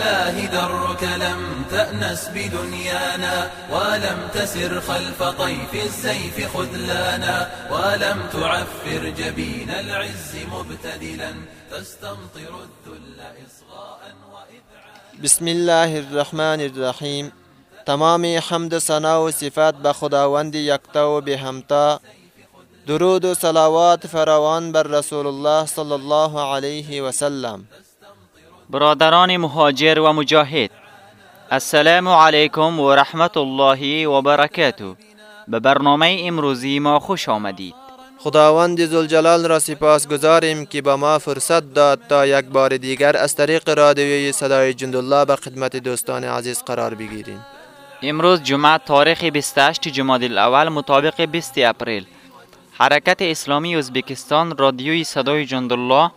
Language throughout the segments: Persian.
لله درك لم تأنس بدنيانا ولم تسر خلف طيف السيف خذلانا ولم تعفر جبين العز مبتدلا تستمطر الذل إصغاء بسم الله الرحمن الرحیم تمام حمد و ثنا و صفت به خداوند یکتا و به همتا درود و صلوات فراوان بر رسول الله صلی الله علیه و سلم. برادران مهاجر و مجاهد. السلام علیکم و رحمت الله و برکاته. به برنامه امروزی ما خوش آمدید. خداوند زلجلال را سپاس گذاریم که به ما فرصت داد تا یک بار دیگر از طریق رادیوی صدای جندالله به خدمت دوستان عزیز قرار بگیریم. امروز جمعه تاریخ 28 جمادی الاول مطابق 20 اپریل. حرکت اسلامی ازبکستان رادیوی صدای جندالله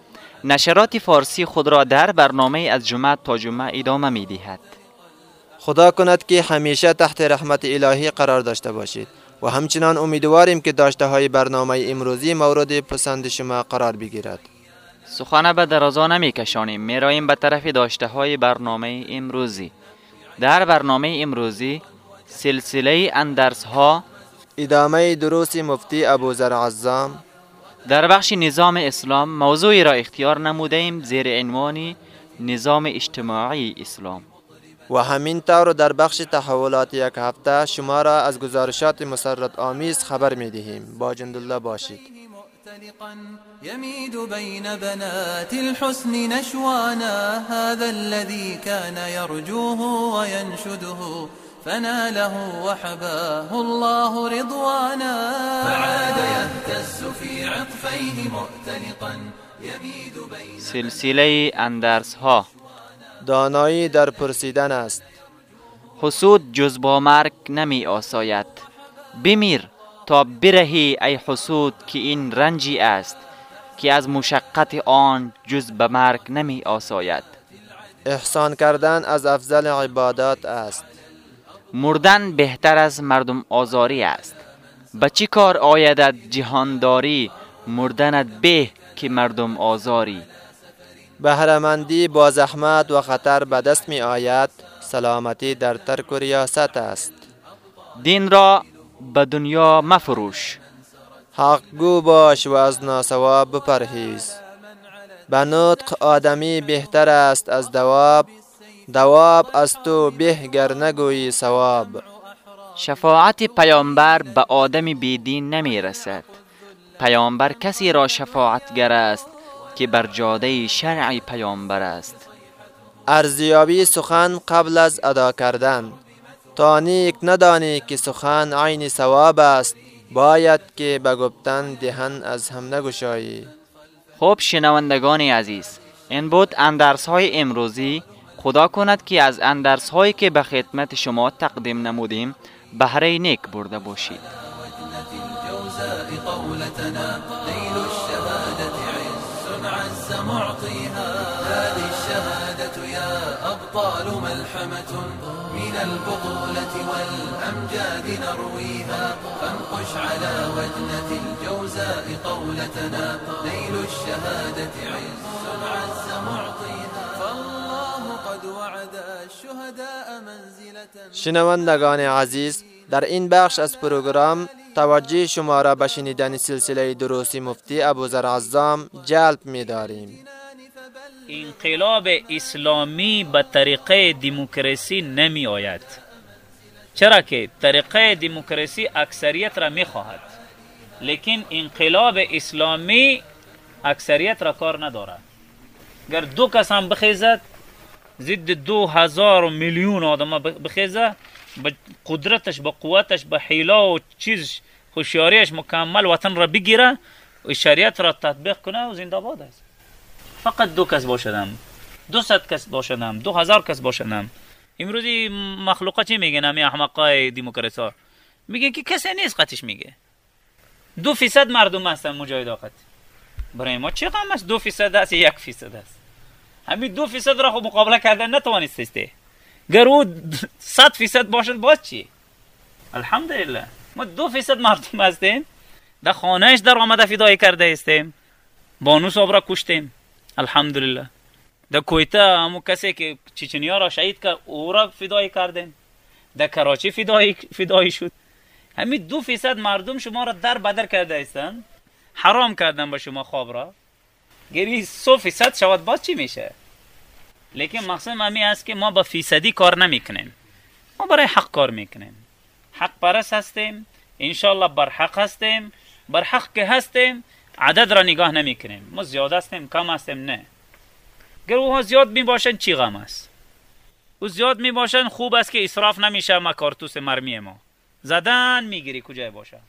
نشرات فارسی خود را در برنامه از جمعه تا جمعه ادامه می دهد. خدا کند که همیشه تحت رحمت الهی قرار داشته باشید و همچنان امیدواریم که داشته های برنامه امروزی مورد پسند شما قرار بگیرد. سخنه به درازا نمی کشانیم می راییم به طرف داشته های برنامه امروزی. در برنامه امروزی سلسله اندرس ها ادامه دروس مفتی ابوذر عزام در بخش نظام اسلام موضوعی را اختیار نموده ایم زیر عنوان نظام اجتماعی اسلام. و همین طور در بخش تحولات یک هفته شما را از گزارشات مسرت آمیز خبر می دهیم با جندالله باشید. يميد بين بنات الحسن نشوانا هذا الذي كان يرجوه وينشده فناله وحباه الله رضوانا. فعاد يهتز في عطفيه مؤتلقا يميد بين سلسله اندرس ها دانایی در پرسیدن است. حسود جز با مرگ نمی آساید. بمیر تا برهی ای حسود که این رنجی است که از مشقت آن جز به مرگ نمی آساید. احسان کردن از افضل عبادات است. مردن بهتر از مردم آزاری است. به چی کار آیدت جهانداری؟ مردنت به که مردم آزاری. بهرهمندی با زحمت و خطر به دست می آید سلامتی در ترک و ریاست است. دین را به دنیا مفروش. حق گو باش و از ناسواب بپرهیز. به نطق آدمی بهتر است از دواب. دواب از تو به گر نگویی ثواب. شفاعت پیامبر به آدم بیدین نمی رسد پیامبر کسی را شفاعتگر است که بر جاده شرع پیامبر است. ارزیابی سخن قبل از ادا کردن. تا نیک ندانی که سخن عین ثواب است باید که به گفتن دهن از هم نگشایی. خب شنوندگان عزیز این بود اندرس های امروزی خدا کند که از اندرس هایی که به خدمت شما تقدیم نمودیم بهره نیک برده باشید. من البطولة والأمجاد نرويها فانقش على وجنة الجوزاء قولتنا نيل الشهادة عز. شنوندگان عزیز در این بخش از پروگرام توجه شما را به شنیدن سلسله دروسی مفتی ابوذر عزام جلب می داریم انقلاب اسلامی به طریقه دموکراسی نمی آید چرا که طریقه دموکراسی اکثریت را می خواهد لیکن انقلاب اسلامی اکثریت را کار ندارد. گر دو کس هم بخیزد ضد دو هزار میلیون آدم بخیزه به قدرتش به قوتش به حیله و چیز هوشیاریش مکمل وطن را بگیره و شریعت را تطبیق کنه و زنده باد است. فقط دو کس باشدم. دو صد کس باشدم. دو هزار کس باشدم. امروزی مخلوقا چی میگن همین احمقای دموکراسی میگن که کسی نیست قطش میگه. دو فیصد مردم هستن مجاهد برای ما چه غم است؟ دو فیصد است یک فیصد است؟ همین دو فیصد را خب مقابله کردن نتوانسته گر او صد فیصد باشد باز چی الحمدلله ما دو فیصد مردم هستیم در خانهش در آمده فدای کرده استیم بانو صاحب را کشتیم الحمدلله در کویتا همو کسی که چچنیا را شهید کرد او را فدایی کردن در کراچی فدایی, فدایی شد همین دو فیصد مردم شما را در بدر کرده ایستن حرام کردن با شما خواب را گری سو فیصد شود باز چی میشه؟ لیکن مقصد همی است که ما با فیصدی کار نمی‌کنیم. ما برای حق کار می‌کنیم. حق پرست هستیم انشالله بر حق هستیم. بر حق که هستیم عدد را نگاه نمی‌کنیم. ما زیاد هستیم کم هستیم نه. گر اوها زیاد می باشن چی غم است؟ او زیاد می باشن خوب است که اصراف نمیشه ما کارتوس مرمی ما. زدن می‌گیری کجای باشه؟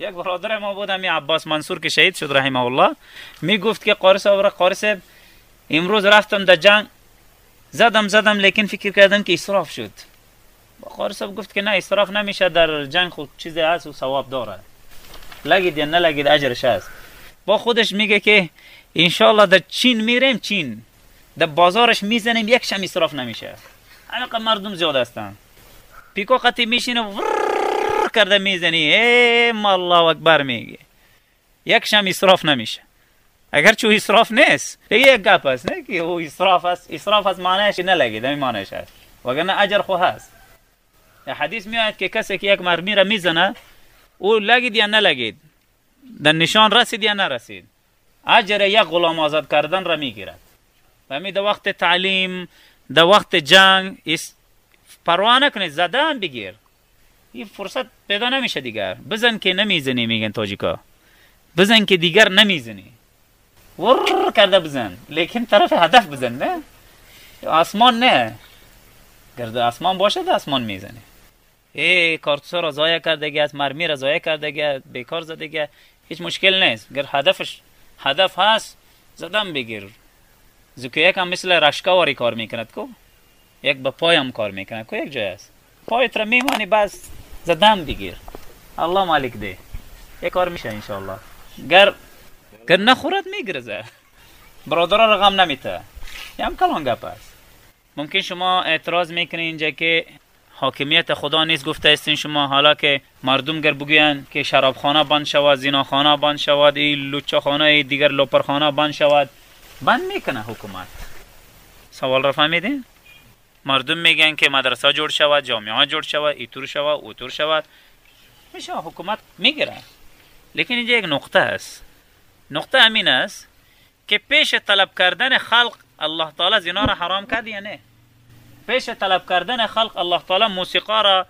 یک برادر ما بود همی عباس منصور که شهید شد رحمه الله می‌گفت که قارس آورا قارس امروز رفتم در جنگ. زدم زدم لیکن فکر کردم که اصراف شد. با قارس گفت که نه اصراف نمیشه در جنگ خود چیزی هست و ثواب داره. لگید یا نلگید اجرش هست. با خودش میگه که انشالله در چین میریم چین. در بازارش می‌زنیم یک شم اصراف نمیشه. همینقدر مردم زیاد هستن. پیکو قطی میشینه کرده می‌زنی. ای الله اکبر میگه. یک شم اصراف نمیشه. اگر چو اصراف نیست دیگه یک گپ است. نه که او اصراف است. اصراف است معنیش نلگید همین معنیش هست. وگرنه اجر خو هست. حدیث میاد که کسی که یک مرمی را می‌زنه او لگید یا نلگید؟ در نشان رسید یا نرسید؟ اجر یک غلام آزاد کردن را می‌گیرد. و می در وقت تعلیم در وقت جنگ پروا نکنید. زدن بگیر. این فرصت پیدا نمیشه دیگر. بزن که نمی‌زنی میگن تاجیکا. بزن که دیگر نمی‌زنی. ور کرده بزن. لیکن طرف هدف بزن نه؟ آسمان نه. گرد آسمان باشه ده آسمان می‌زنی. ای کارتوسا را ضایع کرده است مرمی را ضایع کرده بیکار زده هیچ مشکل نیست. گر هدفش هدف هست زدن بگیر. زوکه یک هم مثل رشکه کار می‌کند کو؟ یک به پای هم کار می‌کند کو؟ یک جای است. پایت را میمانی بس. زدن بگیر الله مالک ده یک کار میشه انشالله گر گر نخورد میگرزه برادرها را غم نمیته یه هم کلان گپ است ممکن شما اعتراض می‌کنین اینجا که حاکمیت خدا نیست گفته استین شما حالا که مردم گر بگوین که شرابخانه بند شود زیناخانه بند شود ای لوچه خانه دیگر لوپرخانه بند شود بند می‌کنه حکومت سوال را فهمیدین مردم میگن که مدرسه جور شود جامعه جور شود ایتور شود اوتور شود میشه حکومت می‌گیره. لیکن اینجا یک نقطه است. نقطه امین است که پیش طلب کردن خلق الله تعالی زنا را حرام کرد یا نه؟ پیش طلب کردن خلق الله تعالی موسیقا را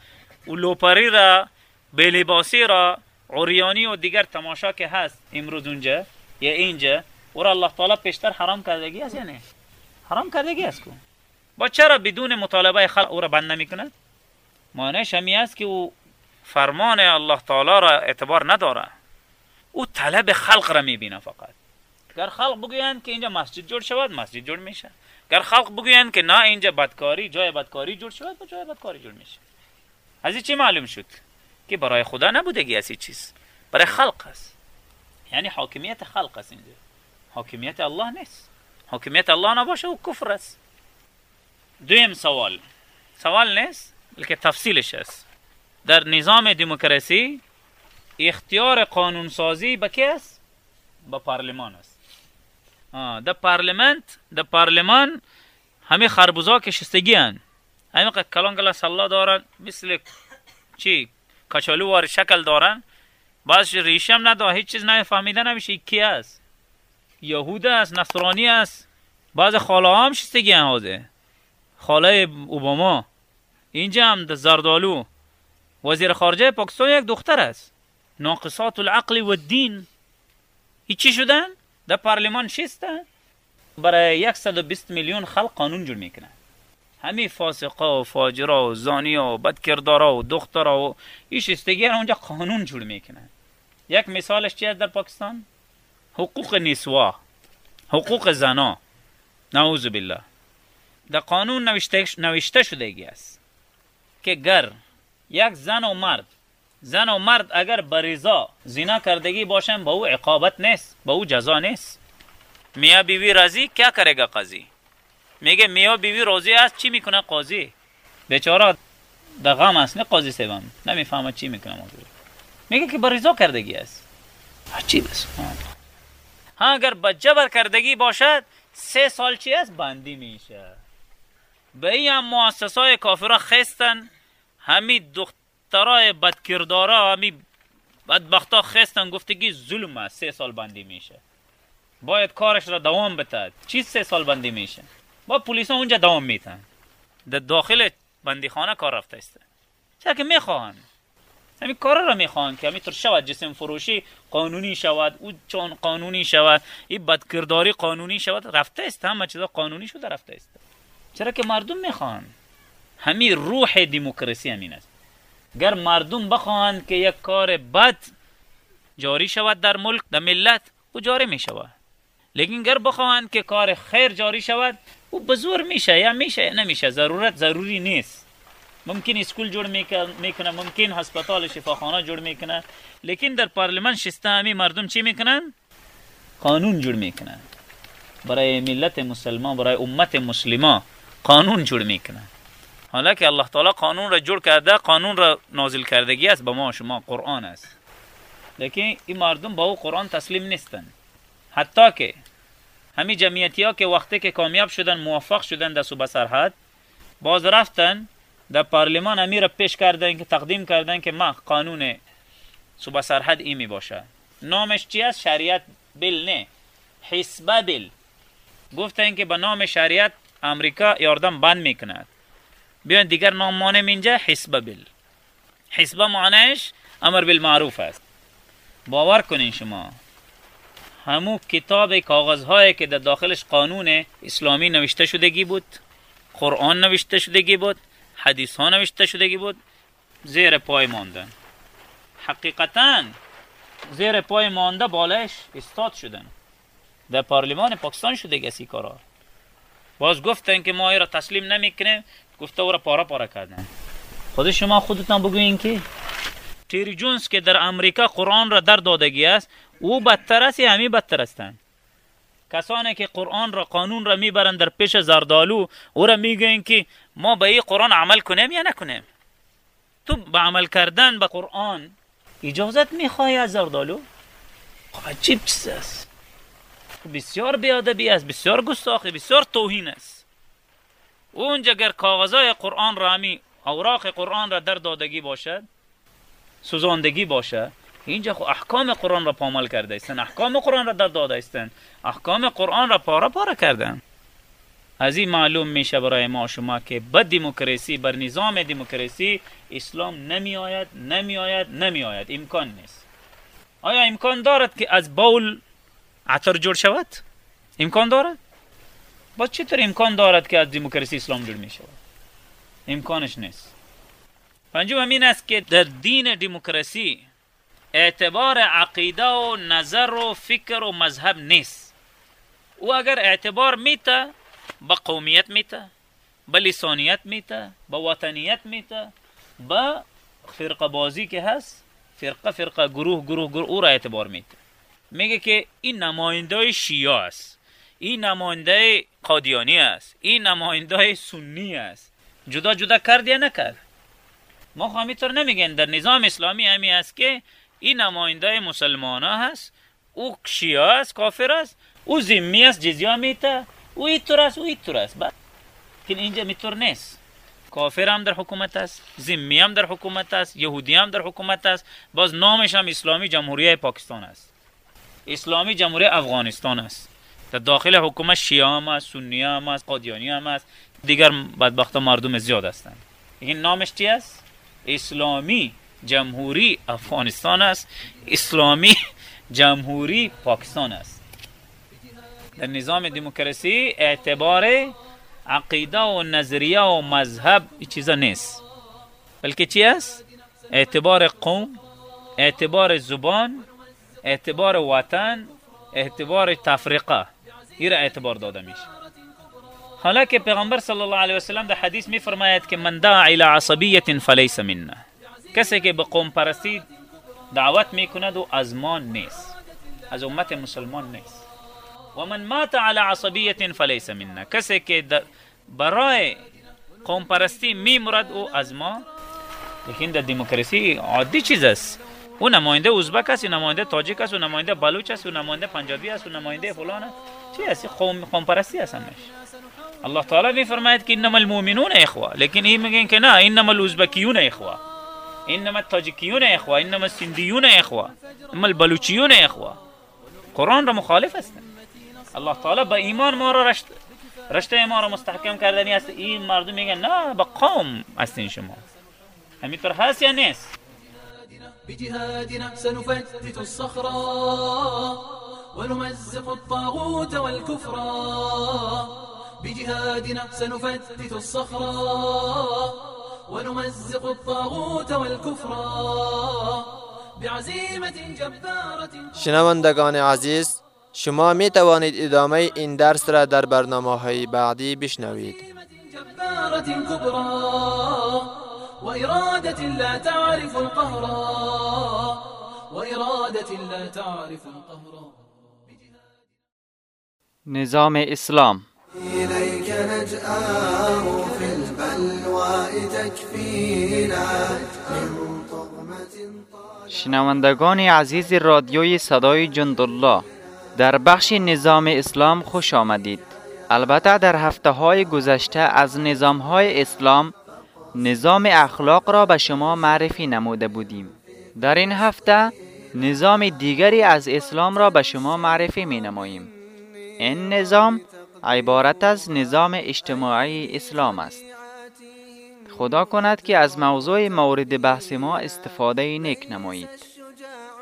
و لوپری را بلباسی را عریانی و دیگر تماشا که هست امروز اونجا یا اینجا او را الله تعالی پیشتر حرام کردگی است یا نه؟ حرام کردگی است کو با چرا بدون مطالبه خلق او را بند نمی کند معنیش همی است که او فرمان الله تعالی را اعتبار نداره او طلب خلق را می‌بینه فقط. گر خلق بگویند که اینجا مسجد جور شود مسجد جور میشه. گر خلق بگویند که نه اینجا بدکاری جای بدکاری جور شود با جای بدکاری جور میشه. از این چی معلوم شد؟ که برای خدا نبودگی از چیز. برای خلق است. یعنی حاکمیت خلق است اینجا. حاکمیت الله نیست. حاکمیت الله نباشه و کفر است. دویم سوال. سوال نیست؟ بلکه تفصیلش است. در نظام دموکراسی اختیار قانون سازی به کی است؟ به پارلمان است. در پارلمنت در پارلمان همه خربوزا که شستگی هن همه کلان کلا سلا دارن مثل چی؟ کچالو وار شکل دارن. بعضش ریشم نداره هیچ چیز نفهمیده نمیشه کی است یهود است نصرانی است بعض خاله هم شستگی هن حاضه خاله اوباما. اینجا هم زردالو. وزیر خارجه پاکستان یک دختر است. ناقصات العقل و الدین. چی شدن؟ در پارلمان شستن برای 120 میلیون خلق قانون جور می‌کنن همه فاسقا و فاجرا و زانیا و بدکردارا و دخترا و این شستگی اونجا قانون جور می‌کنن یک مثالش چی در پاکستان؟ حقوق نسوا حقوق زنا. نعوذ بالله. در قانون نوشته, شدگی است که گر یک زن و مرد زن و مرد اگر بریزا زنا کردگی باشن با او عقابت نیست با او جزا نیست. میا بیوی راضی؟ کیا کرگا قاضی؟ میگه میا بیوی راضی است چی می‌کنه قاضی؟ بیچاره در غم است نه قاضی سوم نمی‌فهمه چی می‌کنه موضوع. میگه که بریزا کردگی است. عجیب است ها اگر بجبر کردگی باشد سه سال چی است؟ بندی میشه. به این هم مؤسسای کافرها خستن. همی دخترای بدکردارا همی بدبختا خستن. گفتگی ظلم است. سه سال بندی میشه. باید کارش را دوام بتد چی سه سال بندی میشه؟ با پلیس اونجا دوام میتن در داخل بندیخانه کار رفته است. چرا که می‌خواهن؟ همین کار را می‌خواهن که همینطور شود. جسم فروشی قانونی شود. او چون قانونی شود. این بدکرداری قانونی شود. رفته است. همه چیزا قانونی شده رفته است. چرا که مردم می‌خواهن همین روح دموکراسی همین است. گر مردم بخواهند که یک کار بد جاری شود در ملک در ملت او جاری می شود لیکن گر بخواهند که کار خیر جاری شود او بزور میشه یا میشه؟ یا نمیشه. ضرورت ضروری نیست. ممکن اسکول جوړ می‌کنه ممکن هسپتال شفاخانه جوړ می‌کنه. لیکن در پارلمان شسته همی مردم چی می‌کنن؟ قانون جوړ می‌کنن. برای ملت مسلمان برای امت مسلمان. قانون جوړ می‌کنن حالا که الله تعالی قانون را جور کرده قانون را نازل کردگی است به ما شما قرآن است. لیکن این مردم با او قرآن تسلیم نیستن. حتی که همین جمعیتی ها که وقتی که کامیاب شدن موفق شدن در صوبه سرحد باز رفتن در پارلمان امیر پیش کردن که تقدیم کردن که ما قانون صوبه سرحد این می باشه. نامش چی است؟ شریعت بل نه. حسبه بل گفتن که به نام شریعت امریکا یاردم بند می‌کند بیان دیگر نام مانم اینجا حسبه بل حسبه معنیش امر بالمعروف است باور کنین شما همو کتاب کاغذ هایی که در داخلش قانون اسلامی نوشته شدگی بود قرآن نوشته شدگی بود حدیث ها نوشته شدگی بود زیر پای ماندن حقیقتا زیر پای مانده بالش استاد شدن در پارلمان پاکستان شده گسی کارا باز گفتن که ما را تسلیم نمی‌کنیم. گفته او را پارا پارا کردن. خود شما خودتان بگوین که تیری جونز که در امریکا قرآن را در دادگی است او بدتر است همی بدتر هستند؟ کسانی که قرآن را قانون را می‌برند در پیش زردالو او را می‌گوین که ما به این قرآن عمل کنیم یا نکنیم؟ تو به عمل کردن به قرآن اجازت می‌خواهی از زردالو؟ خب عجیب چیز است. بسیار بیادبی است بسیار گستاخی بسیار توهین است. اونجا اگر کاغذای قرآن را همی اوراق قرآن را در دادگی باشد سوزاندگی باشد اینجا خو احکام قرآن را پامال کرده استن احکام قرآن را در داده استن احکام قرآن را پارا پارا کردن. از این معلوم میشه برای ما شما که بر دموکراسی بر نظام دموکراسی اسلام نمی آید نمی آید نمی آید امکان نیست. آیا امکان دارد که از باول عطر جور شود امکان دارد با چطور امکان دارد که از دموکراسی اسلام جور می شود امکانش نیست پنجم همین است که در دین دموکراسی اعتبار عقیده و نظر و فکر و مذهب نیست او اگر اعتبار میته به قومیت میته به لسانیت میته به وطنیت میته به فرقه بازی که هست فرقه فرقه گروه گروه گروه او را اعتبار میته میگه که این نماینده شیعه است. این نماینده قادیانی است. این نماینده سنی است. جدا جدا کرد یا نکرد؟ ما همینطور نمیگن. در نظام اسلامی همی است که این نماینده مسلمان هست. او شیعه است کافر است. او ذمی است جزیه میته. او ایتور است او ایتور است. که اینجا میتور نیست. کافر هم در حکومت است ذمی هم در حکومت است یهودی هم در حکومت است. باز نامش هم اسلامی جمهوری پاکستان است. اسلامی جمهوری افغانستان است. در داخل حکومت شیعه هم است سنی هم است قادیانی هم است. دیگر بدبخت مردم زیاد هستند. این نامش چی است؟ اسلامی جمهوری افغانستان است. اسلامی جمهوری پاکستان است. در نظام دموکراسی اعتبار عقیده و نظریه و مذهب چیزا نیست. بلکه چی است؟ اعتبار قوم اعتبار زبان اعتبار وطن اعتبار تفریقه این اعتبار داده میشه. حالا که پیغمبر صلی الله علیه و سلم در حدیث میفرماید که من دعا الى عصبیت فلیس منا کسی که به قوم پرستی دعوت می‌کند و از ما نیست. از امت مسلمان نیست. و من مات على عصبیت فلیس منا کسی که برای قوم پرستی میمرد او از ما. لیکن در دموکراسی عادی چیز است. او نماینده ازبک است نماینده تاجیک است و نماینده بلوچ است و نماینده پنجابی است و نماینده فلان است. چی است قوم قوم پرستی است همش. الله تعالی میفرماید که انما المؤمنون اخوه لیکن این میگن که نه انما الازبکیون اخوه. انما التاجیکیون اخوه انما السندیون اخوه انما البلوچیون اخوه. قرآن را مخالف هستند الله تعالی با ایمان ما را رشت رشته ما را مستحکم کردنی است. این مردم میگن نه با قوم هستین شما. همینطور هست یا نیست؟ بجهادنا سنفتت الصخرة ونمزق الطاغوت والكفرا بجهادنا سنفتت الصخرة ونمزق الطاغوت والكفرا بعزيمة جبارة. شنوندگان عزیز شما می توانید ادامه این درس را در برنامه های بعدی بشنوید. وإرادة لا تعرف القهر. وإرادة لا تعرف القهر. نظام اسلام. إليك نجآر في البلوى تكفينا من طغمة شنوندگان عزیز رادیوی صدای جندالله در بخش نظام اسلام خوش آمدید. البته در هفته های گذشته از نظام های اسلام نظام اخلاق را به شما معرفی نموده بودیم. در این هفته نظام دیگری از اسلام را به شما معرفی می نماییم این نظام عبارت از نظام اجتماعی اسلام است. خدا کند که از موضوع مورد بحث ما استفاده نیک نمایید.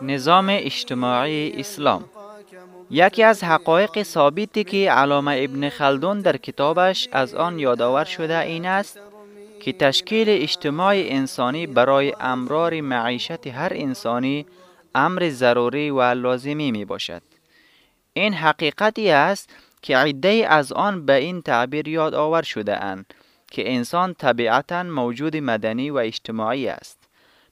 نظام اجتماعی اسلام. یکی از حقایق ثابتی که علامه ابن خلدون در کتابش از آن یادآور شده این است که تشکیل اجتماع انسانی برای امرار معیشت هر انسانی امر ضروری و لازمی می باشد. این حقیقتی است که عده از آن به این تعبیر یاد آور شده اند که انسان طبیعتا موجود مدنی و اجتماعی است.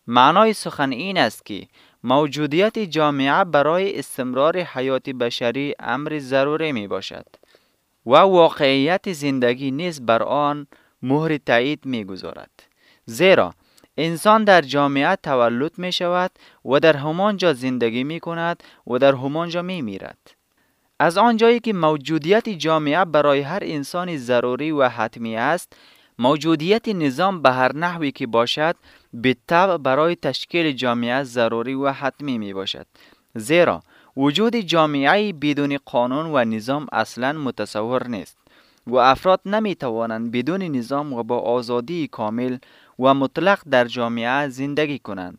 معنای سخن این است که موجودیت جامعه برای استمرار حیات بشری امر ضروری می باشد و واقعیت زندگی نیز بر آن مهر تایید می گذارد. زیرا انسان در جامعه تولد می شود و در همانجا زندگی می کند و در همانجا می میرد. از آنجایی که موجودیت جامعه برای هر انسان ضروری و حتمی است موجودیت نظام به هر نحوی که باشد به طبع برای تشکیل جامعه ضروری و حتمی می باشد زیرا وجود جامعه بدون قانون و نظام اصلا متصور نیست و افراد نمی توانند بدون نظام و با آزادی کامل و مطلق در جامعه زندگی کنند.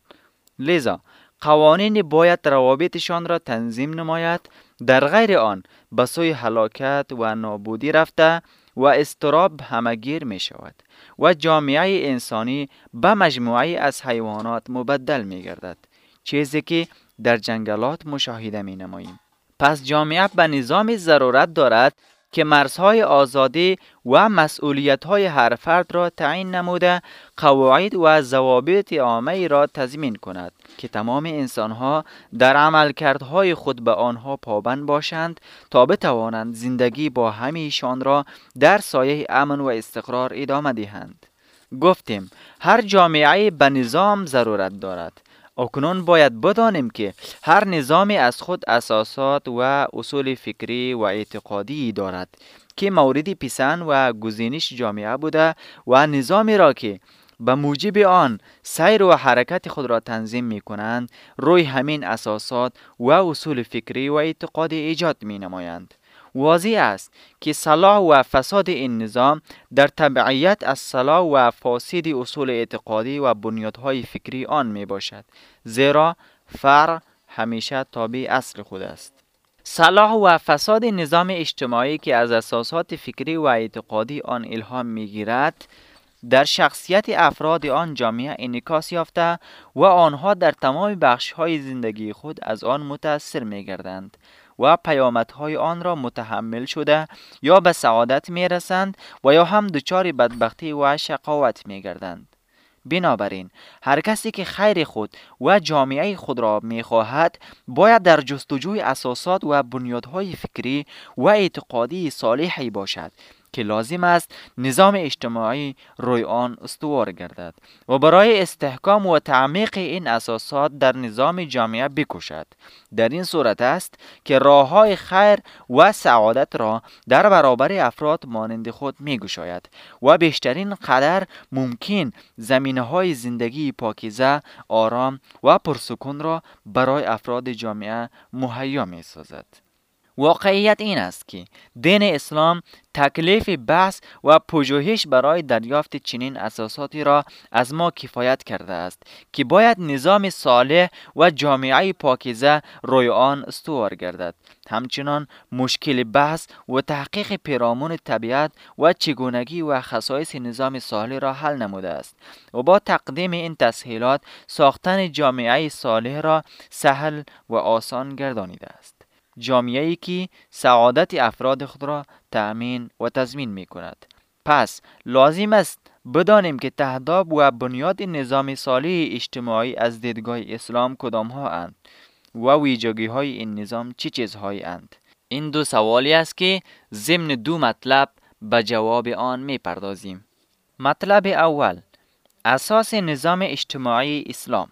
لذا قوانین باید روابطشان را تنظیم نماید. در غیر آن به سوی هلاکت و نابودی رفته و استراب همگیر می شود و جامعه انسانی به مجموعه از حیوانات مبدل می گردد چیزی که در جنگلات مشاهده می نماییم پس جامعه به نظام ضرورت دارد که مرزهای آزادی و مسئولیت‌های هر فرد را تعیین نموده قواعد و ضوابط عامه را تضمین کند که تمام انسانها در عملکردهای خود به آنها پابند باشند تا بتوانند زندگی با همیشان را در سایه امن و استقرار ادامه دهند. گفتیم هر جامعه به نظام ضرورت دارد. اکنون باید بدانیم که هر نظامی از خود اساسات و اصول فکری و اعتقادی دارد که موردی پیسن و گزینش جامعه بوده و نظامی را که به موجب آن سیر و حرکت خود را تنظیم می کنند روی همین اساسات و اصول فکری و اعتقادی ایجاد می نمایند. واضح است که صلاح و فساد این نظام در تبعیت از صلاح و فاسد اصول اعتقادی و بنیادهای فکری آن می باشد زیرا فرع همیشه تابع اصل خود است. صلاح و فساد نظام اجتماعی که از اساسات فکری و اعتقادی آن الهام می‌گیرد در شخصیت افراد آن جامعه انعکاس یافته و آنها در تمام بخش های زندگی خود از آن متأثر می گردند و پیامدهای آن را متحمل شده یا به سعادت می رسند و یا هم دچار بدبختی و شقاوت می گردند. بنابراین هر کسی که خیر خود و جامعه خود را می خواهد باید در جستجوی اساسات و بنیادهای فکری و اعتقادی صالحی باشد که لازم است نظام اجتماعی روی آن استوار گردد و برای استحکام و تعمیق این اساسات در نظام جامعه بکشد. در این صورت است که راه های خیر و سعادت را در برابر افراد مانند خود می گشاید و بیشترین قدر ممکن زمینه های زندگی پاکیزه آرام و پرسکون را برای افراد جامعه مهیا می سازد واقعیت این است که دین اسلام تکلیف بحث و پژوهش برای دریافت چنین اساساتی را از ما کفایت کرده است که باید نظام صالح و جامعه پاکیزه روی آن استوار گردد. همچنان مشکل بحث و تحقیق پیرامون طبیعت و چگونگی و خصایص نظام صالح را حل نموده است و با تقدیم این تسهیلات ساختن جامعه صالح را سهل و آسان گردانیده است. جامعه ای که سعادت افراد خود را تأمین و تضمین می کند. پس لازم است بدانیم که تهداب و بنیاد نظام صالح اجتماعی از دیدگاه اسلام کدام ها اند و ویژگی های این نظام چه چیزهایی اند. این دو سوالی است که ضمن دو مطلب به جواب آن می پردازیم. مطلب اول اساس نظام اجتماعی اسلام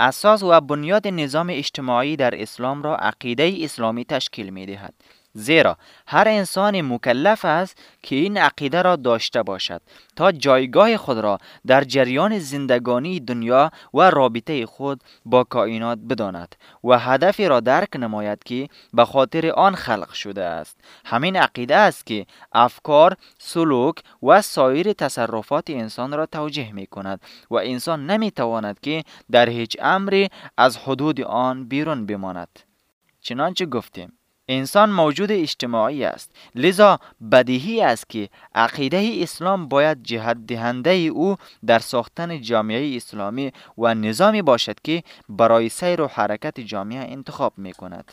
اساس و بنیاد نظام اجتماعی در اسلام را عقیده اسلامی تشکیل می دهد. زیرا هر انسان مکلف است که این عقیده را داشته باشد تا جایگاه خود را در جریان زندگانی دنیا و رابطه خود با کائنات بداند و هدفی را درک نماید که به خاطر آن خلق شده است. همین عقیده است که افکار سلوک و سایر تصرفات انسان را توجه می کند و انسان نمی تواند که در هیچ امری از حدود آن بیرون بماند. چنانچه گفتیم انسان موجود اجتماعی است. لذا بدیهی است که عقیده اسلام باید جهت دهنده او در ساختن جامعه اسلامی و نظامی باشد که برای سیر و حرکت جامعه انتخاب می کند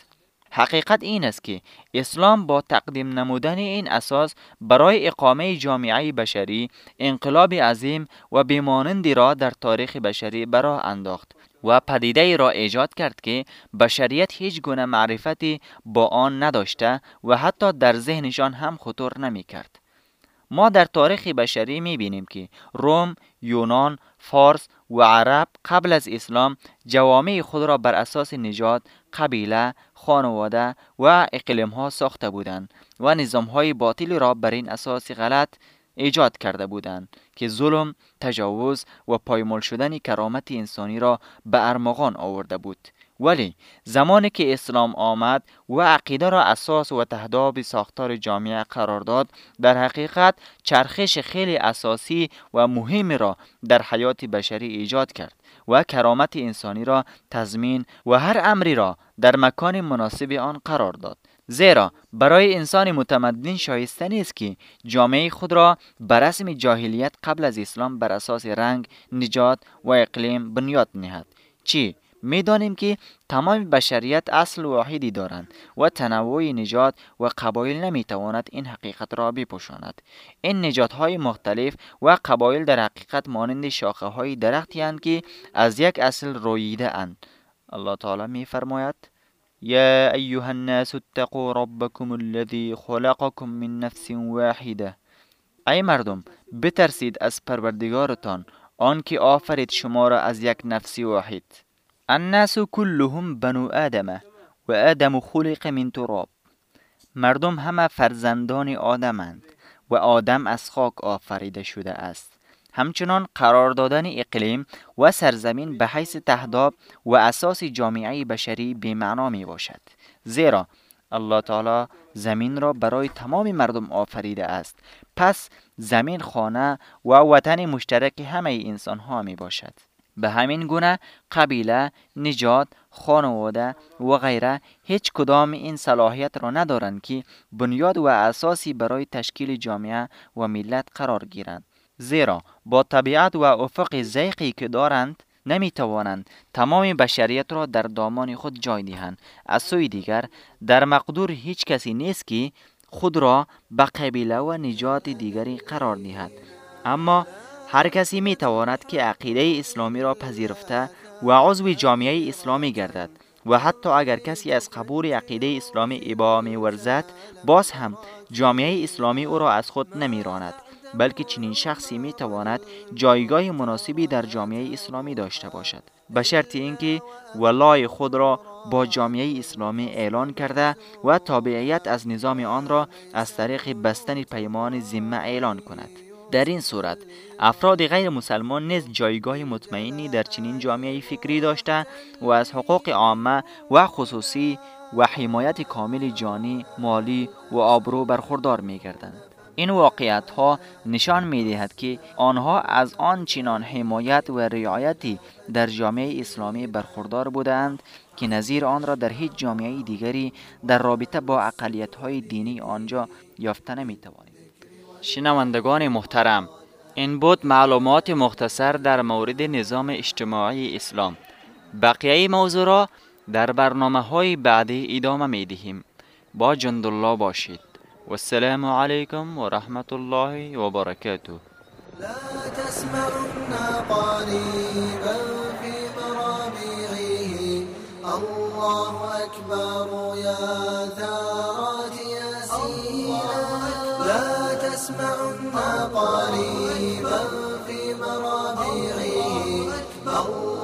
حقیقت این است که اسلام با تقدیم نمودن این اساس برای اقامه جامعه بشری انقلاب عظیم و بیمانندی را در تاریخ بشری براه انداخت. و پدیده را ایجاد کرد که بشریت هیچ گونه معرفتی با آن نداشته و حتی در ذهنشان هم خطور نمی کرد. ما در تاریخ بشری می بینیم که روم، یونان، فارس و عرب قبل از اسلام جوامع خود را بر اساس نژاد، قبیله، خانواده و اقلیم ها ساخته بودند و نظام های باطلی را بر این اساس غلط ایجاد کرده بودند که ظلم، تجاوز و پایمال شدن کرامت انسانی را به ارمغان آورده بود. ولی زمانی که اسلام آمد و عقیده را اساس و تهداب ساختار جامعه قرار داد در حقیقت چرخش خیلی اساسی و مهمی را در حیات بشری ایجاد کرد و کرامت انسانی را تضمین و هر امری را در مکان مناسب آن قرار داد زیرا برای انسان متمدن شایسته نیست که جامعه خود را بر رسم جاهلیت قبل از اسلام بر اساس رنگ، نجات و اقلیم بنیاد نهد. چی؟ می‌دانیم که تمام بشریت اصل واحدی دارند و تنوع نجات و قبایل نمی‌تواند این حقیقت را بپوشاند این نجات های مختلف و قبایل در حقیقت مانند شاخه های درختی که از یک اصل رویده اند الله تعالی میفرماید يا أيها الناس اتقوا ربكم الذي خلقكم من نفس واحدة. ای مردم بترسید از پروردگارتان آنکه آفرید شما را از واحد. الناس كلهم بنو آدمه و آدم خلق من تراب. مردم همه فرزندان آدمند و آدم از خاک آفریده شده است. همچنان قرار دادن اقلیم و سرزمین به حیث تهداب و اساس جامعه بشری بیمعنا می باشد. زیرا الله تعالی زمین را برای تمام مردم آفریده است. پس زمین خانه و وطن مشترک همه انسان ها می باشد. به همین گونه قبیله، نجات، خانواده و غیره هیچ کدام این صلاحیت را ندارند که بنیاد و اساسی برای تشکیل جامعه و ملت قرار گیرند. زیرا با طبیعت و افق زیقی که دارند نمی توانند تمام بشریت را در دامان خود جای دهند. از سوی دیگر در مقدور هیچ کسی نیست که خود را به قبیله و نجات دیگری قرار دهد. اما هر کسی می تواند که عقیده اسلامی را پذیرفته و عضو جامعه اسلامی گردد و حتی اگر کسی از قبول عقیده اسلامی ابا می ورزد باز هم جامعه اسلامی او را از خود نمی راند بلکه چنین شخصی می تواند جایگاه مناسبی در جامعه اسلامی داشته باشد به شرط اینکه ولای خود را با جامعه اسلامی اعلان کرده و تابعیت از نظام آن را از طریق بستن پیمان ذمه اعلان کند در این صورت افراد غیر مسلمان نیز جایگاه مطمئنی در چنین جامعه فکری داشته و از حقوق عامه و خصوصی و حمایت کامل جانی، مالی و آبرو برخوردار می گردند. این واقعیت ها نشان می دهد که آنها از آن چنان حمایت و رعایتی در جامعه اسلامی برخوردار بودند که نظیر آن را در هیچ جامعه دیگری در رابطه با اقلیت های دینی آنجا یافته نمی توانید. شنوندگان محترم این بود معلومات مختصر در مورد نظام اجتماعی اسلام. بقیه موضوع را در برنامه های بعدی ادامه می دهیم با جندالله باشید. والسلام عليكم ورحمة الله وبركاته. لا تسمعن قريبا في مرابعه الله أكبر يا ثارات ياسينا لا تسمعن قريبا في مرابعه الله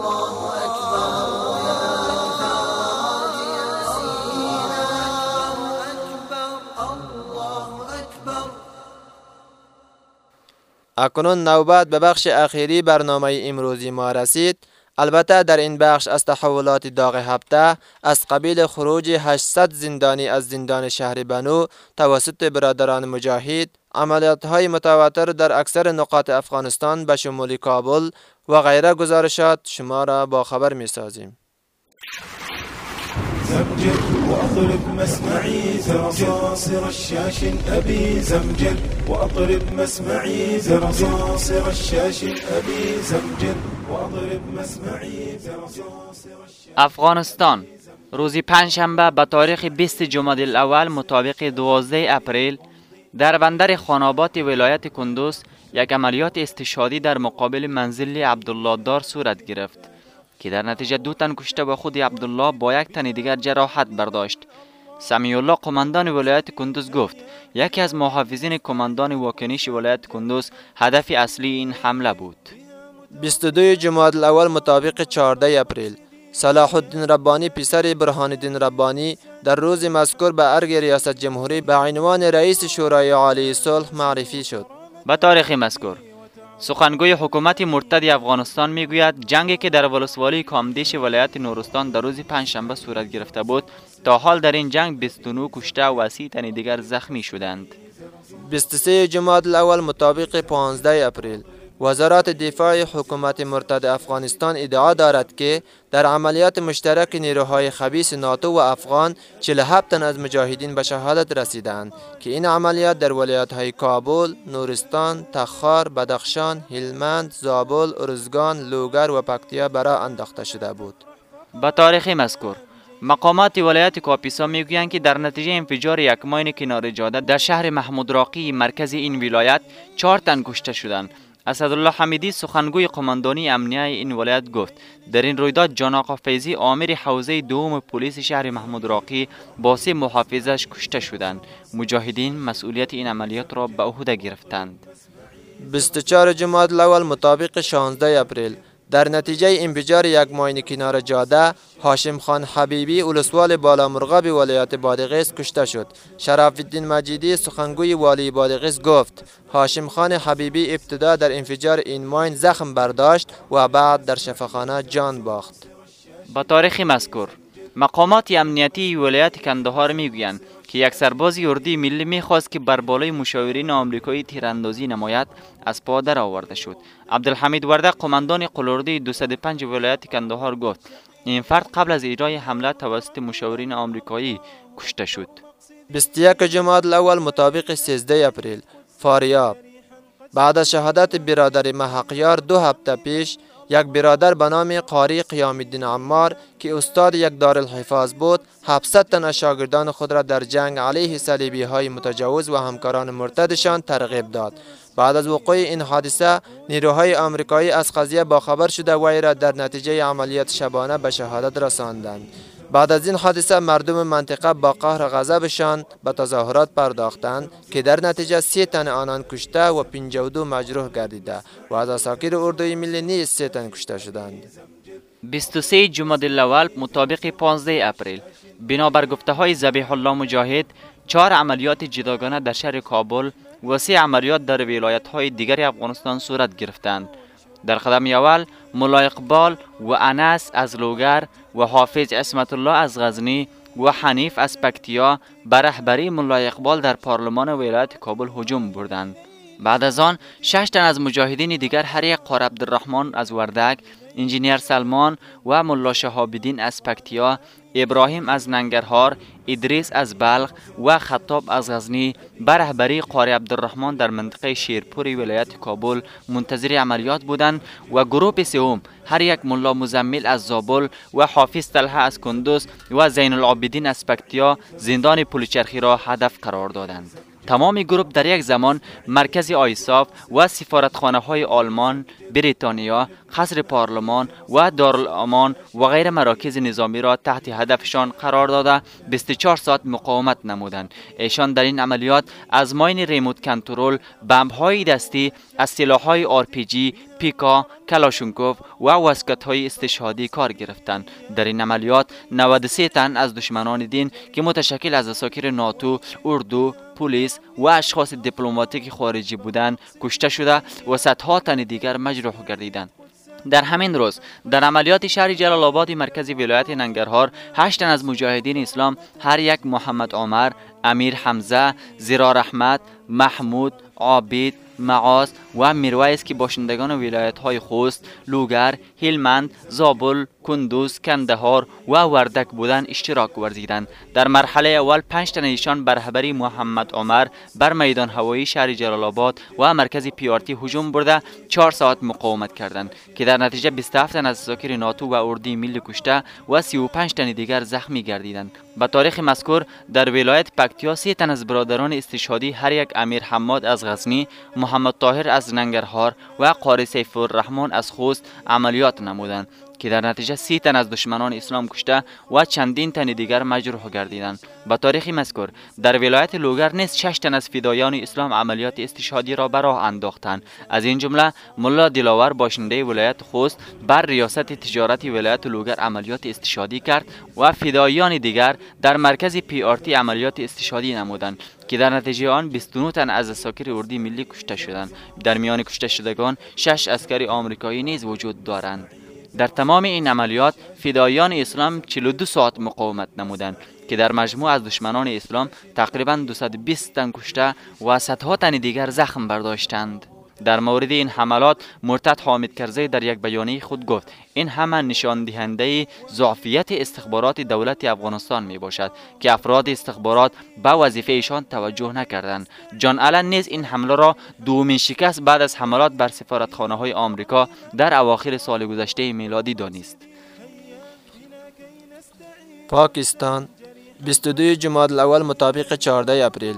اکنون نوبت به بخش اخیری برنامه امروزی ما رسید البته در این بخش از تحولات داغ هفته از قبیل خروج 800 زندانی از زندان شهر بنو توسط برادران مجاهد عملیات های متواتر در اکثر نقاط افغانستان به شمول کابل و غیره گزارشات شما را با خبر می سازیم. زمجر وأطرب مسمعي زرصاصر الشاش أبي زمجر وأطرب مسمعي زرصاصر الشاش أبي زمجر وأطرب مسمعي زرصاصر الشاش افغانستان روز پنجشنبه به تاریخ 20 جمادی الاول مطابق 12 اپریل در بندر خانابات ولایت کندوز یک عملیات استشهادی در مقابل منزل عبدالله دار صورت گرفت. که در نتیجه دو تن کشته و خود عبدالله با یک تن دیگر جراحت برداشت. سمیع الله قماندان ولایت کندوز گفت یکی از محافظین کماندان واکنش ولایت کندوز هدف اصلی این حمله بود. 22 جمادی الاول مطابق 14 اپریل صلاح الدین ربانی پسر برهان الدین ربانی در روز مذکور به ارگ ریاست جمهوری به عنوان رئیس شورای عالی صلح معرفی شد. به تاریخ مذکور سخنگوی حکومت مرتد افغانستان می‌گوید جنگی که در ولسوالی کامدیش ولایت نورستان در روز پنجشنبه صورت گرفته بود تا حال در این جنگ 29 کشته و 30 تن دیگر زخمی شدند. 23 جمادی الاول مطابق 15 اپریل وزارت دفاع حکومت مرتد افغانستان ادعا دارد که در عملیات مشترک نیروهای خبیس ناتو و افغان 47 تن از مجاهدین به شهادت رسیدند که این عملیات در ولایت‌های کابل، نورستان، تخار، بدخشان، هلمند، زابل، ارزگان، لوگر و پکتیا برای انداخته شده بود. به تاریخ مذکور مقامات ولایت کاپیسا می‌گویند که در نتیجه انفجار یک ماین کنار جاده در شهر محمود راقی مرکز این ولایت چهار تن کشته شدند اسدالله حمیدی سخنگوی قماندانی امنیه این ولایت گفت در این رویداد جان آقا آمر حوزه دوم پلیس شهر محمود راقی با سه محافظش کشته شدند مجاهدین مسئولیت این عملیات را به عهده گرفتند 24 جمادی الاول مطابق 16 اپریل در نتیجه انفجار یک ماین کنار جاده هاشم خان حبیبی ولسوال بالامرغاب ولایت بادغیس کشته شد شرف الدین مجیدی سخنگوی والی بادغیس گفت هاشم خان حبیبی ابتدا در انفجار این ماین زخم برداشت و بعد در شفاخانه جان باخت با تاریخ مذکور مقامات امنیتی ولایت کندهار می‌گویند که یک سرباز اردی ملی می‌خواست که بر بالای مشاورین آمریکایی تیراندازی نماید از پا در آورده شد عبدالحمید ورده قماندان قلوردی 205 ولایت کندهار گفت این فرد قبل از اجرای حمله توسط مشاورین آمریکایی کشته شد 21 جمادی الاول مطابق 13 اپریل فاریاب بعد از شهادت برادر محقیار دو هفته پیش یک برادر به نام قاری قیام الدین عمار که استاد یک دارالحفاظ بود 700 تن از شاگردان خود را در جنگ علیه صلیبی های متجاوز و همکاران مرتدشان ترغیب داد. بعد از وقوع این حادثه نیروهای آمریکایی از قضیه باخبر شده وی را در نتیجه عملیات شبانه به شهادت رساندند. بعد از این حادثه مردم منطقه با قهر غضبشان به تظاهرات پرداختند که در نتیجه سی تن آنان کشته و 52 مجروح گردیده و از اساکیر اردوی ملی نیز سی تن کشته شدند. 23 جمادی الاول مطابق 15 اپریل بنابر گفته های زبیح الله مجاهد چهار عملیات جداگانه در شهر کابل و سه عملیات در ولایت های دیگر افغانستان صورت گرفتند. در قدم اول ملا اقبال و انس از لوگر و حافظ اسمت الله از غزنی و حنیف از پکتیا به رهبری ملا اقبال در پارلمان ولایت کابل هجوم بردند. بعد از آن شش تن از مجاهدین دیگر هر یک قار عبدالرحمن از وردک انجینیر سلمان و ملا شهاب از پکتیا ابراهیم از ننگرهار ادریس از بلغ و خطاب از غزنی به رهبری قاری عبدالرحمن در منطقه شیرپور ولایت کابل منتظر عملیات بودند و گروه سوم هر یک ملا مزمل از زابل و حافظ طلحه از کندوز و زین العابدین از پکتیا زندان پولیچرخی را هدف قرار دادند تمام گروپ در یک زمان مرکز آیساف و سفارتخانه های آلمان، بریتانیا، قصر پارلمان و دارالامان و غیر مراکز نظامی را تحت هدفشان قرار داده 24 ساعت مقاومت نمودند. ایشان در این عملیات از ماین remote control، بمب های دستی، از سلاح های آرپیجی، پیکا، کلاشونکوف و وسکت های استشهادی کار گرفتند. در این عملیات 93 تن از دشمنان دین که متشکل از عساکر ناتو، اردو، پلیس و اشخاص دیپلماتیک خارجی بودند کشته شده و صدها تن دیگر مجروح گردیدند. در همین روز در عملیات شهر جلال آباد مرکز ولایت ننگرهار هشت تن از مجاهدین اسلام هر یک محمد عمر امیر حمزه زیرا رحمت محمود عابد معاز و میرویس که باشندگان ولایت های خوست، لوگر، هلمند، زابل، کندوز، کندهار و وردک بودن اشتراک ورزیدند. در مرحله اول پنج تن ایشان بر محمد عمر بر میدان هوایی شهر جلال آباد و مرکز پیارتی هجوم برده چهار ساعت مقاومت کردند که در نتیجه 27 تن از ساکر ناتو و اردی ملی کشته و 35 تن دیگر زخمی گردیدند. به تاریخ مذکور در ولایت پکتیا سی تن از برادران استشهادی هر یک امیر حماد از غزنی محمد طاهر از ننگرهار و قاری سیف الرحمن از خوست عملیات نمودند که در نتیجه سی تن از دشمنان اسلام کشته و چندین تن دیگر مجروح گردیدند. با تاریخ مذکور در ولایت لوگر نیز شش تن از فدایان اسلام عملیات استشهادی را به راه انداختند. از این جمله ملا دلاور باشنده ولایت خوست بر ریاست تجارت ولایت لوگر عملیات استشهادی کرد و فدایان دیگر در مرکز PRT عملیات استشهادی نمودند که در نتیجه آن 29 تن از عساکر اردوی ملی کشته شدند. در میان کشته شدگان شش عسکر آمریکایی نیز وجود دارند. در تمام این عملیات فدایان اسلام 42 ساعت مقاومت نمودند که در مجموع از دشمنان اسلام تقریبا 220 تن کشته و صدها تن دیگر زخم برداشتند. در مورد این حملات مرتد حامد کرزی در یک بیانیه خود گفت این همه نشان دهنده ضعفیت استخبارات دولت افغانستان می باشد که افراد استخبارات به وظیفه ایشان توجه نکردند. جان آلن نیز این حمله را دومین شکست بعد از حملات بر سفارتخانه های آمریکا در اواخر سال گذشته میلادی دانست. پاکستان 22 جمادی الاول مطابق 14 اپریل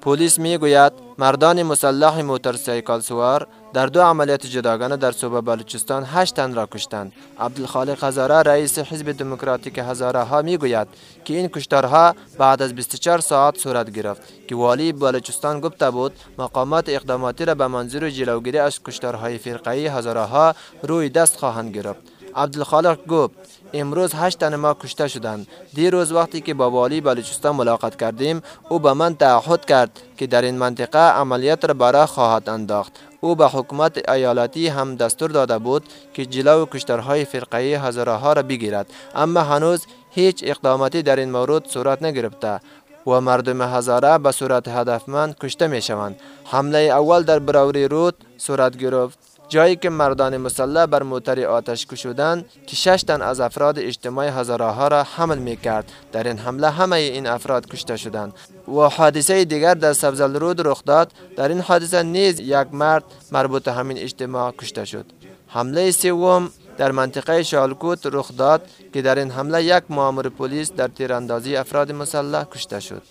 پلیس می گوید مردان مسلح موتورسیکل سوار در دو عملیات جداگانه در صوبه بلوچستان هشت تن را کشتند. عبدالخالق هزاره رئیس حزب دموکراتیک هزاره ها می گوید که این کشتارها بعد از 24 ساعت صورت گرفت که والی بلوچستان گفته بود مقامات اقداماتی را به منظور جلوگیری از کشتارهای فرقه‌ای هزاره ها روی دست خواهند گرفت. عبدالخالق گفت امروز هشت تن ما کشته شدند دیروز وقتی که با والی بلوچستان ملاقات کردیم او به من تعهد کرد که در این منطقه عملیات را برای خواهد انداخت او به حکومت ایالتی هم دستور داده بود که جلو کشتارهای فرقه‌ای هزاره ها را بگیرد اما هنوز هیچ اقداماتی در این مورد صورت نگرفته و مردم هزاره به صورت هدفمند کشته می شوند. حمله اول در براوری رود صورت گرفت جایی که مردان مسلح بر موتر آتش کشودند که شش تن از افراد اجتماع هزاره ها را حمل می کرد در این حمله همه این افراد کشته شدند و حادثه دیگر در سبزل رود رخ داد. در این حادثه نیز یک مرد مربوط همین اجتماع کشته شد. حمله سوم در منطقه شالکوت رخ داد که در این حمله یک مامور پلیس در تیراندازی افراد مسلح کشته شد.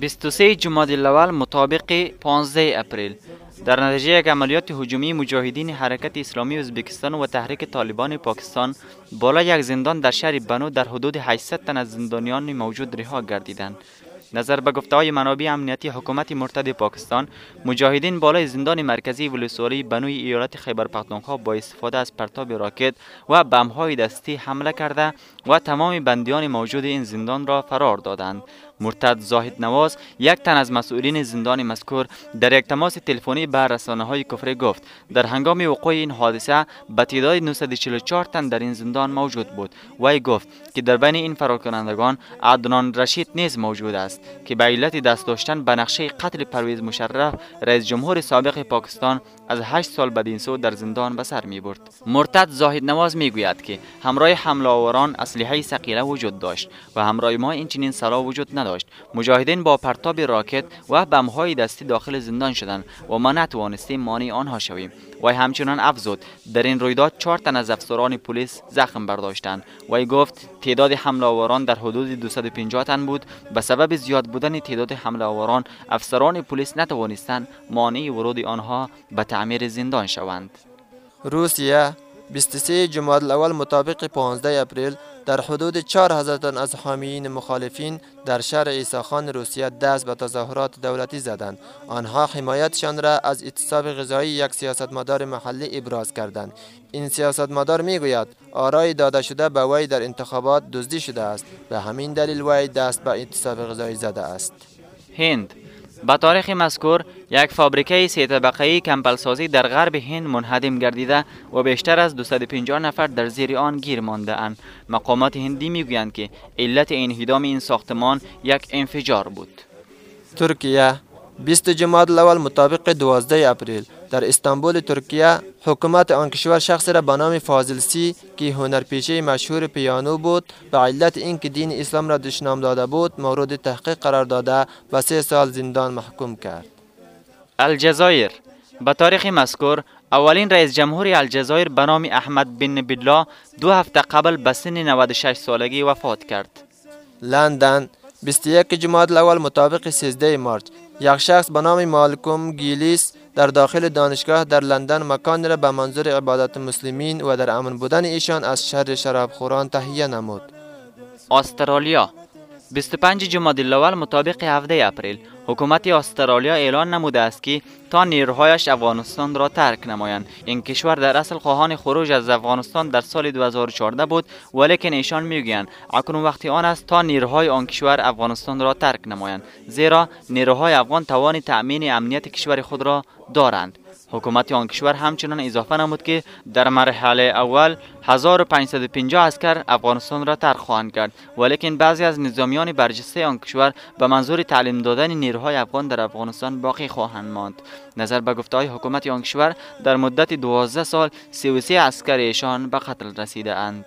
23 جمادی الاول مطابق 15 اپریل. در نتیجه یک عملیات هجومی مجاهدین حرکت اسلامی ازبکستان و تحریک طالبان پاکستان بالا یک زندان در شهر بنو در حدود 800 تن از زندانیان موجود رها گردیدند. نظر به گفته های منابع امنیتی حکومت مرتد پاکستان مجاهدین بالای زندان مرکزی ولسوالی بنوی ایالت خیبر پختونخوا با استفاده از پرتاب راکت و بم های دستی حمله کرده و تمام بندیان موجود این زندان را فرار دادند. مرتد زاهد نواز یک تن از مسئولین زندان مذکور در یک تماس تلفنی به رسانه های گفت. در هنگام وقوع این حادثه به تعداد 944 تن در این زندان موجود بود. وی گفت که در بین این فرار کنندگان عدنان رشید نیز موجود است که به علت دست داشتن به نقشه قتل پرویز مشرف رئیس جمهور سابق پاکستان از 8 سال بدین سو در زندان به سر می برد مرتد زاهد نواز می گوید که همراه حمله آوران اسلحه ثقیله وجود داشت و همراه ما این چنین سلاح وجود نداشت. مجاهدین با پرتاب راکت و بمهای دستی داخل زندان شدند و ما نتوانستیم مانع آنها شویم. و همچنان افزود. در این رویداد چهار تن از افسران پلیس زخم برداشتند. وی گفت تعداد حمله آوران در حدود 250 تن بود. به سبب زیاد بودن تعداد حمله آوران افسران پلیس نتوانستند مانع ورود آنها به تعمیر زندان شوند. روسیه 23 جمادی الاول مطابق 15 اپریل در حدود 4000 تن از حامیین مخالفین در شهر ایساخان روسیه دست به تظاهرات دولتی زدند. آنها حمایتشان را از اعتصاب غذایی یک سیاستمدار محلی ابراز کردند. این سیاستمدار می‌گوید آرای داده شده به وی در انتخابات دزدی شده است. به همین دلیل وی دست به اعتصاب غذایی زده است. هند. به تاریخ مذکور یک فابریکه سه طبقه کمپلسازی در غرب هند منهدم گردیده و بیشتر از 250 نفر در زیر آن گیر مانده اند. مقامات هندی می‌گویند که علت انهدام این ساختمان یک انفجار بود. ترکیه 20 جمادی الاول مطابق 12 اپریل در استانبول ترکیه حکومت آن کشور شخصی را به نام فاضل سی که هنرپیشه مشهور پیانو بود به علت اینکه دین اسلام را دشنام داده بود مورد تحقیق قرار داده به سه سال زندان محکوم کرد. الجزایر. به تاریخ مذکور اولین رئیس جمهور الجزایر به نام احمد بن بدلا دو هفته قبل به سن 96 سالگی وفات کرد. لندن 21 جمادی الاول مطابق 13 مارچ یک شخص به نام مالکوم گیلیس در داخل دانشگاه در لندن مکان را به منظور عبادت مسلمین و در امن بودن ایشان از شر شرابخوران تهیه نمود. استرالیا 25 جمادی الاول مطابق 17 اپریل حکومت استرالیا اعلان نموده است که تا نیروهایش افغانستان را ترک نمایند. این کشور در اصل خواهان خروج از افغانستان در سال 2014 بود ولیکن ایشان می‌گویند اکنون وقتی آن است تا نیروهای آن کشور افغانستان را ترک نمایند زیرا نیروهای افغان توان تأمین امنیت کشور خود را دارند. حکومت آن کشور همچنان اضافه نمود که در مرحله اول 1550 اسکر افغانستان را ترک خواهند کرد ولیکن بعضی از نظامیان برجسته آن کشور به منظور تعلیم دادن نیروهای افغان در افغانستان باقی خواهند ماند. نظر به گفته های حکومت آن کشور در مدت 12 سال 33 اسکر ایشان به قتل رسیده اند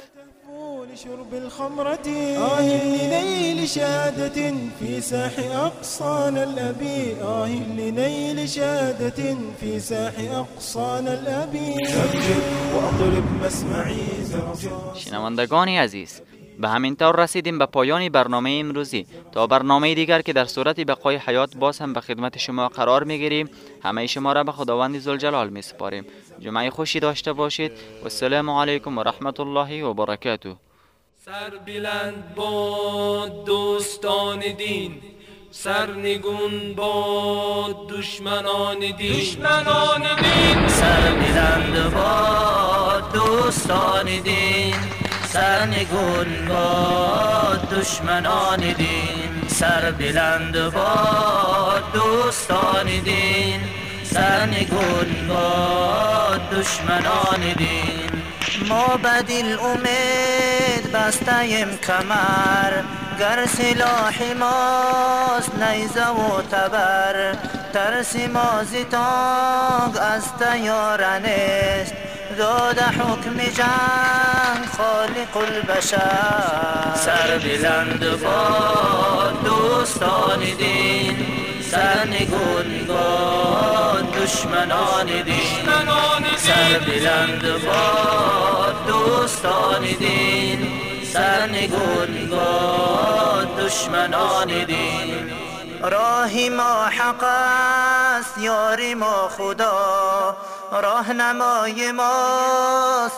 لشرب الخمرة آه. لنيل شهادة في ساح أقصانا الأبي. آه. لنيل شهادة في ساح أقصانا الأبي. سجل وأطرب مسمعي زرزار شنوندگان عزیز به همین طور رسیدیم به پایان برنامه امروزی. تا برنامه دیگر که در صورت بقای حیات باز هم به خدمت شما قرار میگیریم همه شما را به خداوند زلجلال می سپاریم. جمعه خوشی داشته باشید. و السلام علیکم و رحمت الله و برکاته. سر بلند باد دوستان دین سرنگون باد دشمنان دین. دشمنان دین. سر بلند باد دوستان دین سرنگون باد دشمنان دین. سر بلند باد دوستان دین سرنگون باد دشمنان دین. ما بدل امید بستیم کمر گر سلاح ماست نیزه و تبر. ترس ما زتاق از تیارنست داد حکم جنگ خالق البشر. سر بلند باد دوستان دین. سرنگون باد دشمنان دین. سر بلند باد دوستان دین. سرنگون باد دشمنان دین. راهی ما حق است یاری ما خدا. راهنمای ما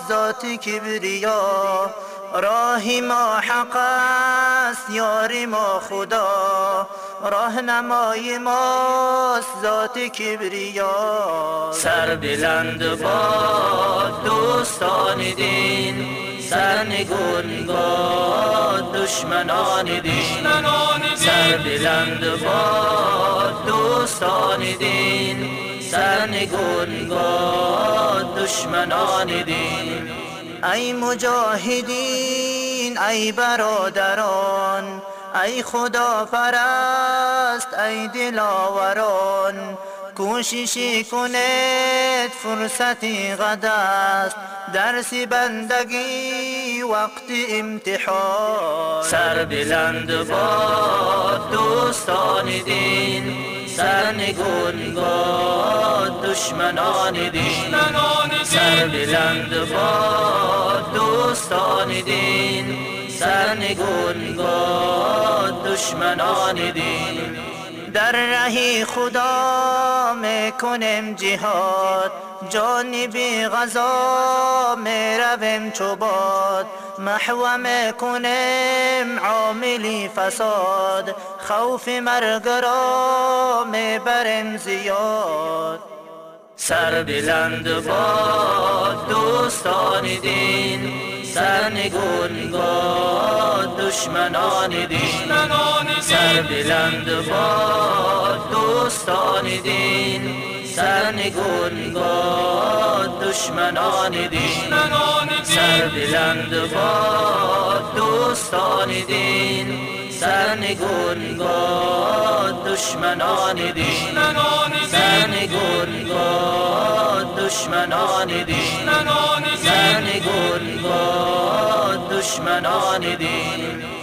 ذات کبریا. راهی ما حق است یاری ما خدا. راهنمای ما ذات کبریا. سر بلند با دوستان دین سرنگون با دشمنان دین. سر بلند با دوستان دین سرنگون با دشمنان دین. ای مجاهدین ای برادران ای خدا پرست ای دلاوران کوششی کنید فرصتی غد است درسی بندگی وقت امتحان. سر بلند با دوستان دین. سرنگون با دشمنان دین. سر بلند با دوستان دین. سرنگون با دشمنان دین. در رهی خدا می‌کنیم جهاد. جانبی غذا می‌رویم چوباد. محو می‌کنیم عاملی فساد. خوف مرگ را می‌بریم زیاد. سر بلند با دوستان دین. سرنگون با دشمنان دین. سر بلند با دوستان دین. سرنگون با دشمنان دین. سر بلند با دوستان دین. سرنگون با دشمنان دین. سرنگون با دشمنان دین. سرنگون با دشمنان دین.